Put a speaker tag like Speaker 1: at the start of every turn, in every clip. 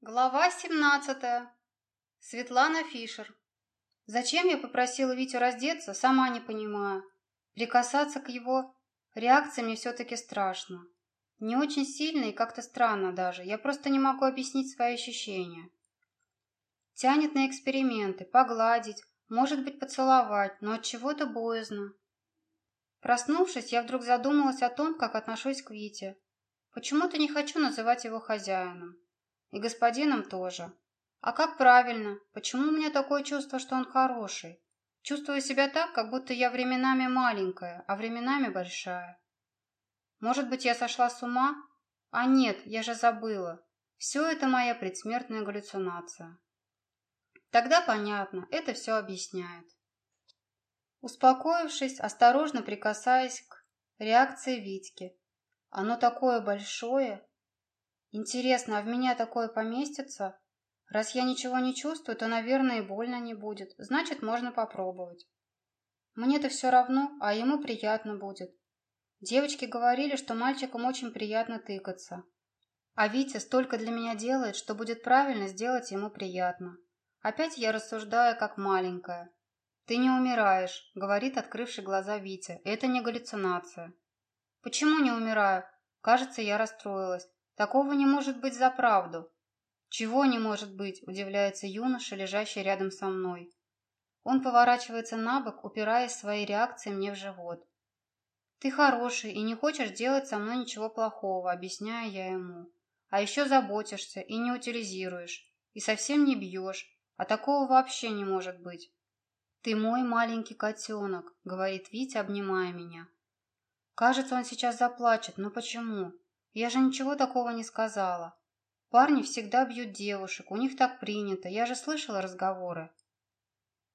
Speaker 1: Глава 17. Светлана Фишер. Зачем я попросила Витю раздеться, сама не понимаю. Прикасаться к его реакции мне все-таки страшно. Не очень сильно и как-то странно даже. Я просто не могу объяснить свои ощущения. Тянет на эксперименты, погладить, может быть, поцеловать, но от чего-то боязно. Проснувшись, я вдруг задумалась о том, как отношусь к Вите. Почему-то не хочу называть его хозяином. И господином тоже. А как правильно? Почему у меня такое чувство, что он хороший? Чувствую себя так, как будто я временами маленькая, а временами большая. Может быть, я сошла с ума? А нет, я же забыла. Все это моя предсмертная галлюцинация. Тогда понятно, это все объясняет. Успокоившись, осторожно прикасаясь к реакции Витьки. Оно такое большое, Интересно, а в меня такое поместится? Раз я ничего не чувствую, то, наверное, и больно не будет. Значит, можно попробовать. Мне-то все равно, а ему приятно будет. Девочки говорили, что мальчикам очень приятно тыкаться. А Витя столько для меня делает, что будет правильно сделать ему приятно. Опять я рассуждаю, как маленькая. «Ты не умираешь», — говорит открывший глаза Витя. «Это не галлюцинация». «Почему не умираю?» Кажется, я расстроилась. Такого не может быть за правду. Чего не может быть, удивляется юноша, лежащий рядом со мной. Он поворачивается на бок, упираясь своей реакцией мне в живот. Ты хороший и не хочешь делать со мной ничего плохого, объясняю я ему. А еще заботишься и не утилизируешь, и совсем не бьешь, а такого вообще не может быть. «Ты мой маленький котенок», — говорит Витя, обнимая меня. Кажется, он сейчас заплачет, но почему? Я же ничего такого не сказала. Парни всегда бьют девушек, у них так принято, я же слышала разговоры.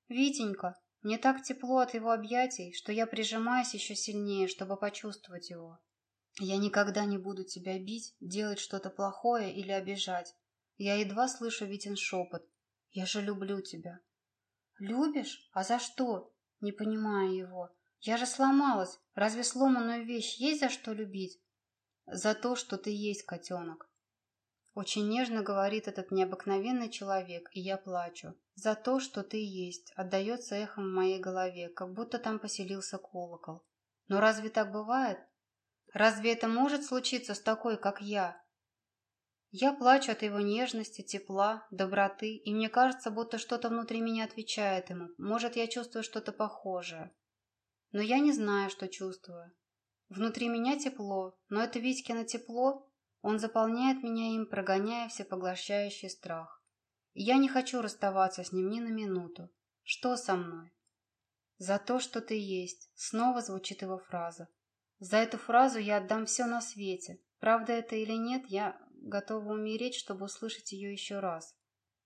Speaker 1: Витенька, мне так тепло от его объятий, что я прижимаюсь еще сильнее, чтобы почувствовать его. Я никогда не буду тебя бить, делать что-то плохое или обижать. Я едва слышу Витин шепот. Я же люблю тебя. Любишь? А за что? Не понимаю его. Я же сломалась. Разве сломанную вещь есть за что любить? За то, что ты есть котенок. Очень нежно говорит этот необыкновенный человек, и я плачу. За то, что ты есть, отдается эхом в моей голове, как будто там поселился колокол. Но разве так бывает? Разве это может случиться с такой, как я? Я плачу от его нежности, тепла, доброты, и мне кажется, будто что-то внутри меня отвечает ему. Может, я чувствую что-то похожее. Но я не знаю, что чувствую. Внутри меня тепло, но это Витькино тепло, он заполняет меня им, прогоняя всепоглощающий страх. Я не хочу расставаться с ним ни на минуту. Что со мной? За то, что ты есть, снова звучит его фраза. За эту фразу я отдам все на свете. Правда это или нет, я готова умереть, чтобы услышать ее еще раз.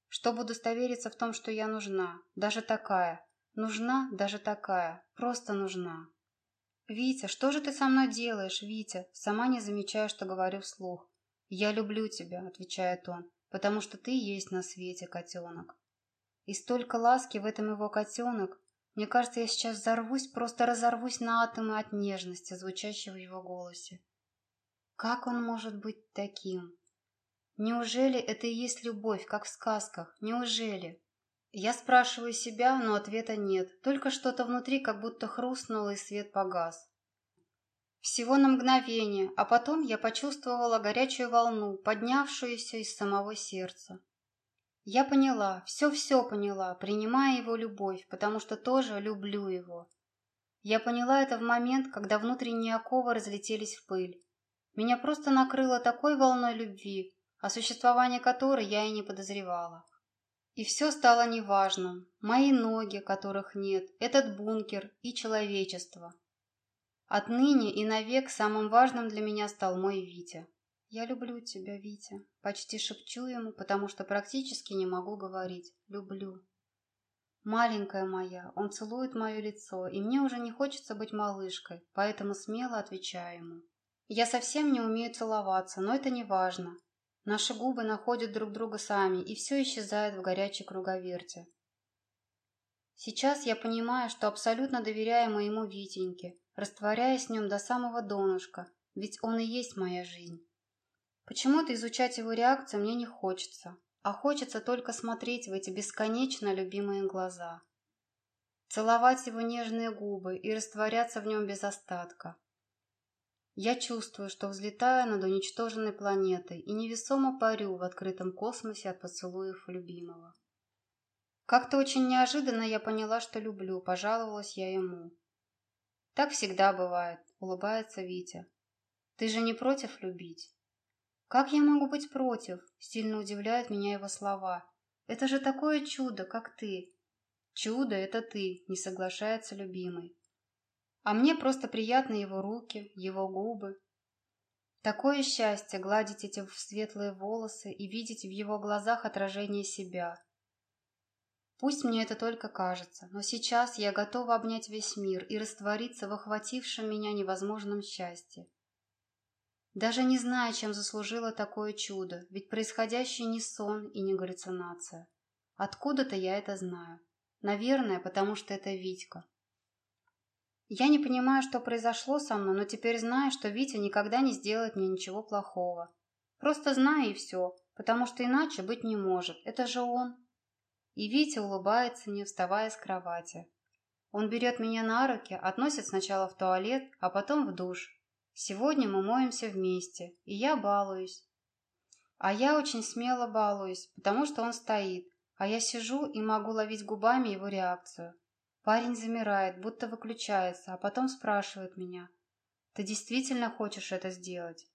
Speaker 1: Чтобы удостовериться в том, что я нужна, даже такая. Нужна, даже такая, просто нужна. «Витя, что же ты со мной делаешь, Витя?» Сама не замечаю, что говорю вслух. «Я люблю тебя», — отвечает он, «потому что ты есть на свете, котенок». И столько ласки в этом его котенок. Мне кажется, я сейчас взорвусь, просто разорвусь на атомы от нежности, звучащей в его голосе. Как он может быть таким? Неужели это и есть любовь, как в сказках? Неужели? Я спрашиваю себя, но ответа нет. Только что-то внутри как будто хрустнуло, и свет погас. Всего на мгновение, а потом я почувствовала горячую волну, поднявшуюся из самого сердца. Я поняла, все-все поняла, принимая его любовь, потому что тоже люблю его. Я поняла это в момент, когда внутренние оковы разлетелись в пыль. Меня просто накрыло такой волной любви, о существовании которой я и не подозревала. И все стало неважным. Мои ноги, которых нет, этот бункер и человечество. Отныне и навек самым важным для меня стал мой Витя. «Я люблю тебя, Витя», — почти шепчу ему, потому что практически не могу говорить. «Люблю». «Маленькая моя», он целует мое лицо, и мне уже не хочется быть малышкой, поэтому смело отвечаю ему. Я совсем не умею целоваться, но это не важно. Наши губы находят друг друга сами, и все исчезает в горячей круговерте. Сейчас я понимаю, что абсолютно доверяю моему Витеньке, растворяясь в нем до самого донышка, ведь он и есть моя жизнь. Почему-то изучать его реакцию мне не хочется. а хочется только смотреть в эти бесконечно любимые глаза. Целовать его нежные губы и растворяться в нем без остатка. Я чувствую, что взлетаю над уничтоженной планетой и невесомо парю в открытом космосе от поцелуев любимого. Как-то очень неожиданно я поняла, что люблю, пожаловалась я ему. Так всегда бывает, улыбается Витя. Ты же не против любить? Как я могу быть против? Сильно удивляют меня его слова. Это же такое чудо, как ты. Чудо — это ты, не соглашается любимый. А мне просто приятны его руки, его губы. Такое счастье гладить эти светлые волосы и видеть в его глазах отражение себя. Пусть мне это только кажется, но сейчас я готова обнять весь мир и раствориться в охватившем меня невозможном счастье. Даже не зная, чем заслужила такое чудо, ведь происходящее не сон и не галлюцинация. Откуда-то я это знаю. Наверное, потому что это Витька. Я не понимаю, что произошло со мной, но теперь знаю, что Витя никогда не сделает мне ничего плохого. Просто знаю и все, потому что иначе быть не может. Это же он. И Витя улыбается, не вставая с кровати. Он берет меня на руки, относит сначала в туалет, а потом в душ. Сегодня мы моемся вместе, и я балуюсь. А я очень смело балуюсь, потому что он стоит, а я сижу и могу ловить губами его реакцию. Парень замирает, будто выключается, а потом спрашивает меня. «Ты действительно хочешь это сделать?»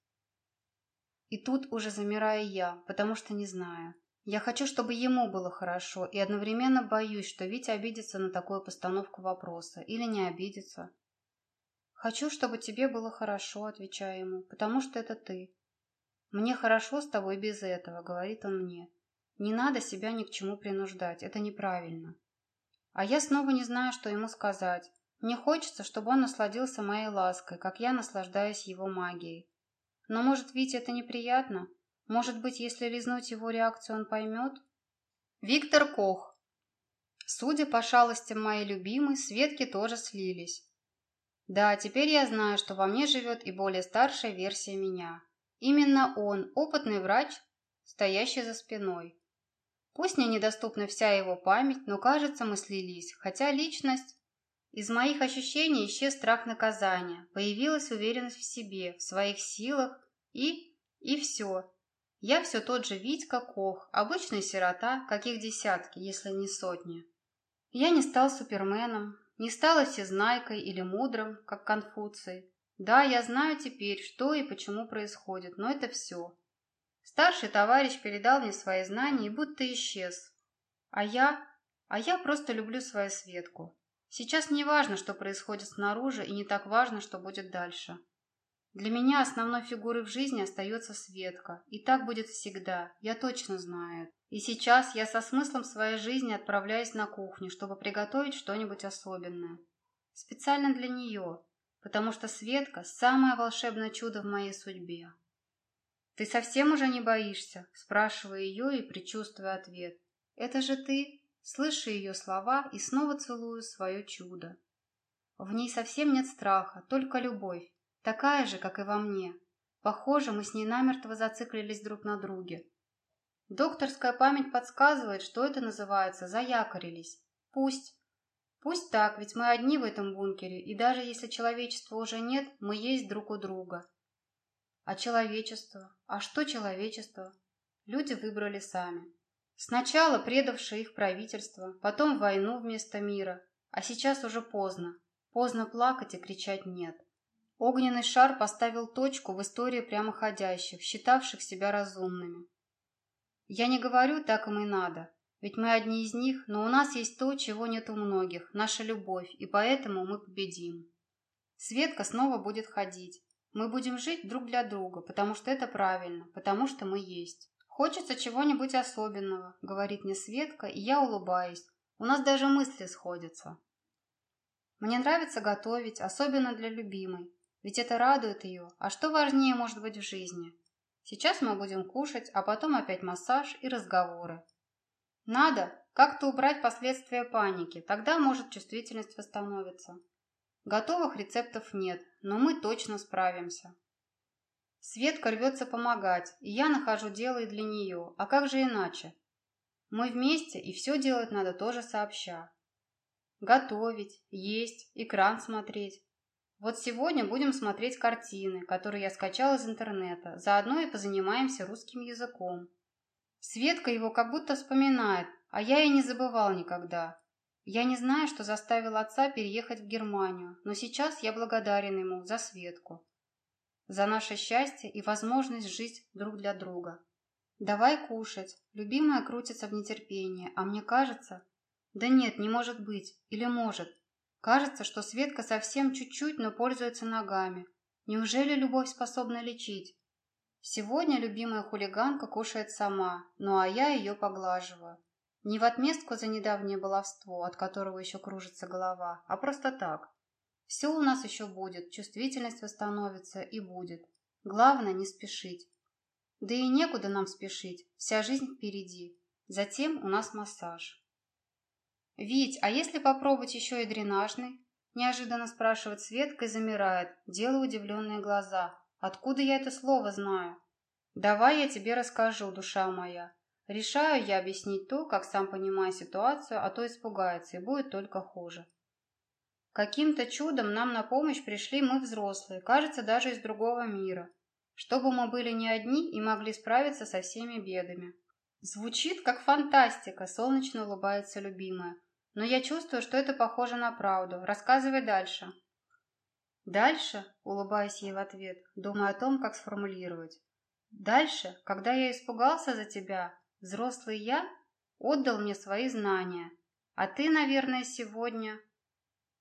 Speaker 1: И тут уже замираю я, потому что не знаю. Я хочу, чтобы ему было хорошо, и одновременно боюсь, что Витя обидится на такую постановку вопроса или не обидится. «Хочу, чтобы тебе было хорошо», — отвечаю ему, — «потому что это ты». «Мне хорошо с тобой без этого», — говорит он мне. «Не надо себя ни к чему принуждать, это неправильно». А я снова не знаю, что ему сказать. Мне хочется, чтобы он насладился моей лаской, как я наслаждаюсь его магией. Но может, Вите это неприятно? Может быть, если лизнуть его реакцию, он поймет? Виктор Кох. Судя по шалостям моей любимой, Светки тоже слились. Да, теперь я знаю, что во мне живет и более старшая версия меня. Именно он, опытный врач, стоящий за спиной. Пусть мне недоступна вся его память, но, кажется, мы слились, хотя личность... Из моих ощущений исчез страх наказания, появилась уверенность в себе, в своих силах и... и все. Я все тот же Витька Кох, обычный сирота, каких десятки, если не сотни. Я не стал суперменом, не стала всезнайкой или мудрым, как Конфуций. Да, я знаю теперь, что и почему происходит, но это все. Старший товарищ передал мне свои знания и будто исчез. А я... А я просто люблю свою Светку. Сейчас не важно, что происходит снаружи, и не так важно, что будет дальше. Для меня основной фигурой в жизни остается Светка, и так будет всегда, я точно знаю. И сейчас я со смыслом своей жизни отправляюсь на кухню, чтобы приготовить что-нибудь особенное. Специально для нее, потому что Светка – самое волшебное чудо в моей судьбе. «Ты совсем уже не боишься?» – спрашиваю ее и предчувствую ответ. «Это же ты?» Слышу ее слова и снова целую свое чудо. В ней совсем нет страха, только любовь, такая же, как и во мне. Похоже, мы с ней намертво зациклились друг на друге. Докторская память подсказывает, что это называется «заякорились». Пусть. Пусть так, ведь мы одни в этом бункере, и даже если человечества уже нет, мы есть друг у друга. А человечество? А что человечество? Люди выбрали сами. Сначала предавшие их правительство, потом войну вместо мира, а сейчас уже поздно. Поздно плакать и кричать «нет». Огненный шар поставил точку в истории прямоходящих, считавших себя разумными. Я не говорю, так им и надо, ведь мы одни из них, но у нас есть то, чего нет у многих, наша любовь, и поэтому мы победим. Светка снова будет ходить, мы будем жить друг для друга, потому что это правильно, потому что мы есть. Хочется чего-нибудь особенного, говорит мне Светка, и я улыбаюсь. У нас даже мысли сходятся. Мне нравится готовить, особенно для любимой, ведь это радует ее. А что важнее может быть в жизни? Сейчас мы будем кушать, а потом опять массаж и разговоры. Надо как-то убрать последствия паники, тогда может чувствительность восстановиться. Готовых рецептов нет, но мы точно справимся. Светка рвется помогать, и я нахожу дело и для нее. А как же иначе? Мы вместе, и все делать надо тоже сообща. Готовить, есть, экран смотреть. Вот сегодня будем смотреть картины, которые я скачал из интернета. Заодно и позанимаемся русским языком. Светка его как будто вспоминает, а я и не забывал никогда. Я не знаю, что заставил отца переехать в Германию, но сейчас я благодарен ему за Светку. За наше счастье и возможность жить друг для друга. Давай кушать. Любимая крутится в нетерпении, а мне кажется... Да нет, не может быть. Или может. Кажется, что Светка совсем чуть-чуть, но пользуется ногами. Неужели любовь способна лечить? Сегодня любимая хулиганка кушает сама, ну а я ее поглаживаю. Не в отместку за недавнее баловство, от которого еще кружится голова, а просто так. Все у нас еще будет, чувствительность восстановится и будет. Главное не спешить. Да и некуда нам спешить, вся жизнь впереди. Затем у нас массаж. «Вить, а если попробовать еще и дренажный?» Неожиданно спрашивает Светка и замирает, делая удивленные глаза. «Откуда я это слово знаю?» «Давай я тебе расскажу, душа моя. Решаю я объяснить то, как сам понимаю ситуацию, а то испугается, и будет только хуже. Каким-то чудом нам на помощь пришли мы взрослые, кажется, даже из другого мира, чтобы мы были не одни и могли справиться со всеми бедами. Звучит как фантастика, солнечно улыбается любимая. Но я чувствую, что это похоже на правду. Рассказывай дальше. Дальше, улыбаясь ей в ответ, думаю о том, как сформулировать. Дальше, когда я испугался за тебя, Взрослый я отдал мне свои знания, а ты, наверное, сегодня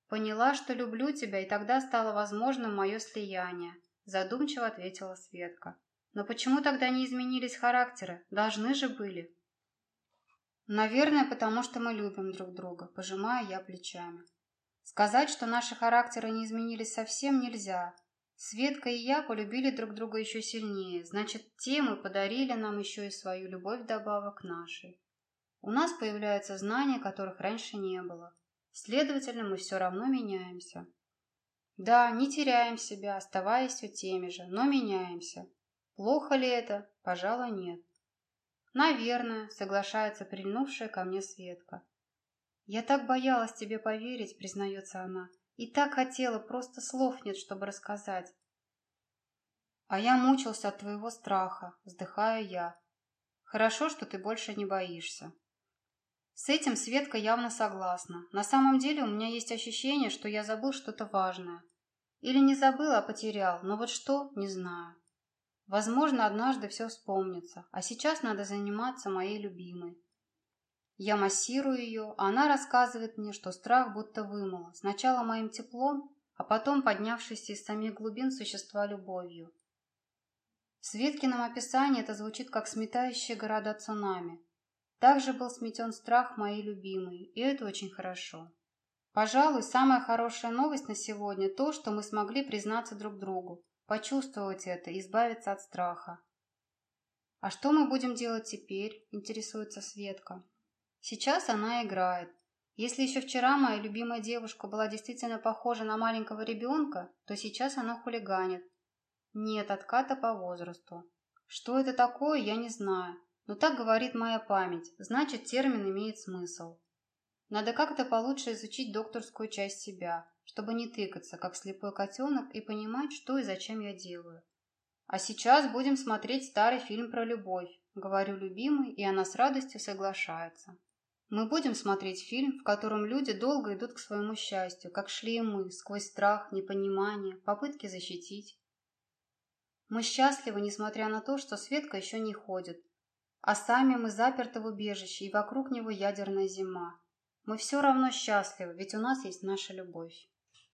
Speaker 1: поняла, что люблю тебя, и тогда стало возможным мое слияние, задумчиво ответила Светка. Но почему тогда не изменились характеры? Должны же были. Наверное, потому что мы любим друг друга, пожимая я плечами. Сказать, что наши характеры не изменились совсем нельзя, Светка и я полюбили друг друга еще сильнее, значит, темы подарили нам еще и свою любовь добавок к нашей. У нас появляются знания, которых раньше не было. Следовательно, мы все равно меняемся. Да, не теряем себя, оставаясь все теми же, но меняемся. Плохо ли это? Пожалуй, нет. Наверное, соглашается прильнувшая ко мне Светка. Я так боялась тебе поверить, признается она. И так хотела, просто слов нет, чтобы рассказать. А я мучился от твоего страха, вздыхаю я. Хорошо, что ты больше не боишься. С этим Светка явно согласна. На самом деле у меня есть ощущение, что я забыл что-то важное. Или не забыл, а потерял, но вот что, не знаю. Возможно, однажды все вспомнится, а сейчас надо заниматься моей любимой. Я массирую ее, а она рассказывает мне, что страх будто вымыло. Сначала моим теплом, а потом поднявшейся из самих глубин существа любовью. В Светкином описании это звучит как сметающие города цунами. Также был сметен страх моей любимой, и это очень хорошо. Пожалуй, самая хорошая новость на сегодня то, что мы смогли признаться друг другу, почувствовать это и избавиться от страха. «А что мы будем делать теперь?» – интересуется Светка. Сейчас она играет. Если еще вчера моя любимая девушка была действительно похожа на маленького ребенка, то сейчас она хулиганит. Нет отката по возрасту. Что это такое, я не знаю. Но так говорит моя память, значит термин имеет смысл. Надо как-то получше изучить докторскую часть себя, чтобы не тыкаться, как слепой котенок, и понимать, что и зачем я делаю. А сейчас будем смотреть старый фильм про любовь, говорю любимой, и она с радостью соглашается. Мы будем смотреть фильм, в котором люди долго идут к своему счастью, как шли и мы, сквозь страх, непонимание, попытки защитить. Мы счастливы, несмотря на то, что Светка еще не ходит, а сами мы заперты в убежище, и вокруг него ядерная зима. Мы все равно счастливы, ведь у нас есть наша любовь.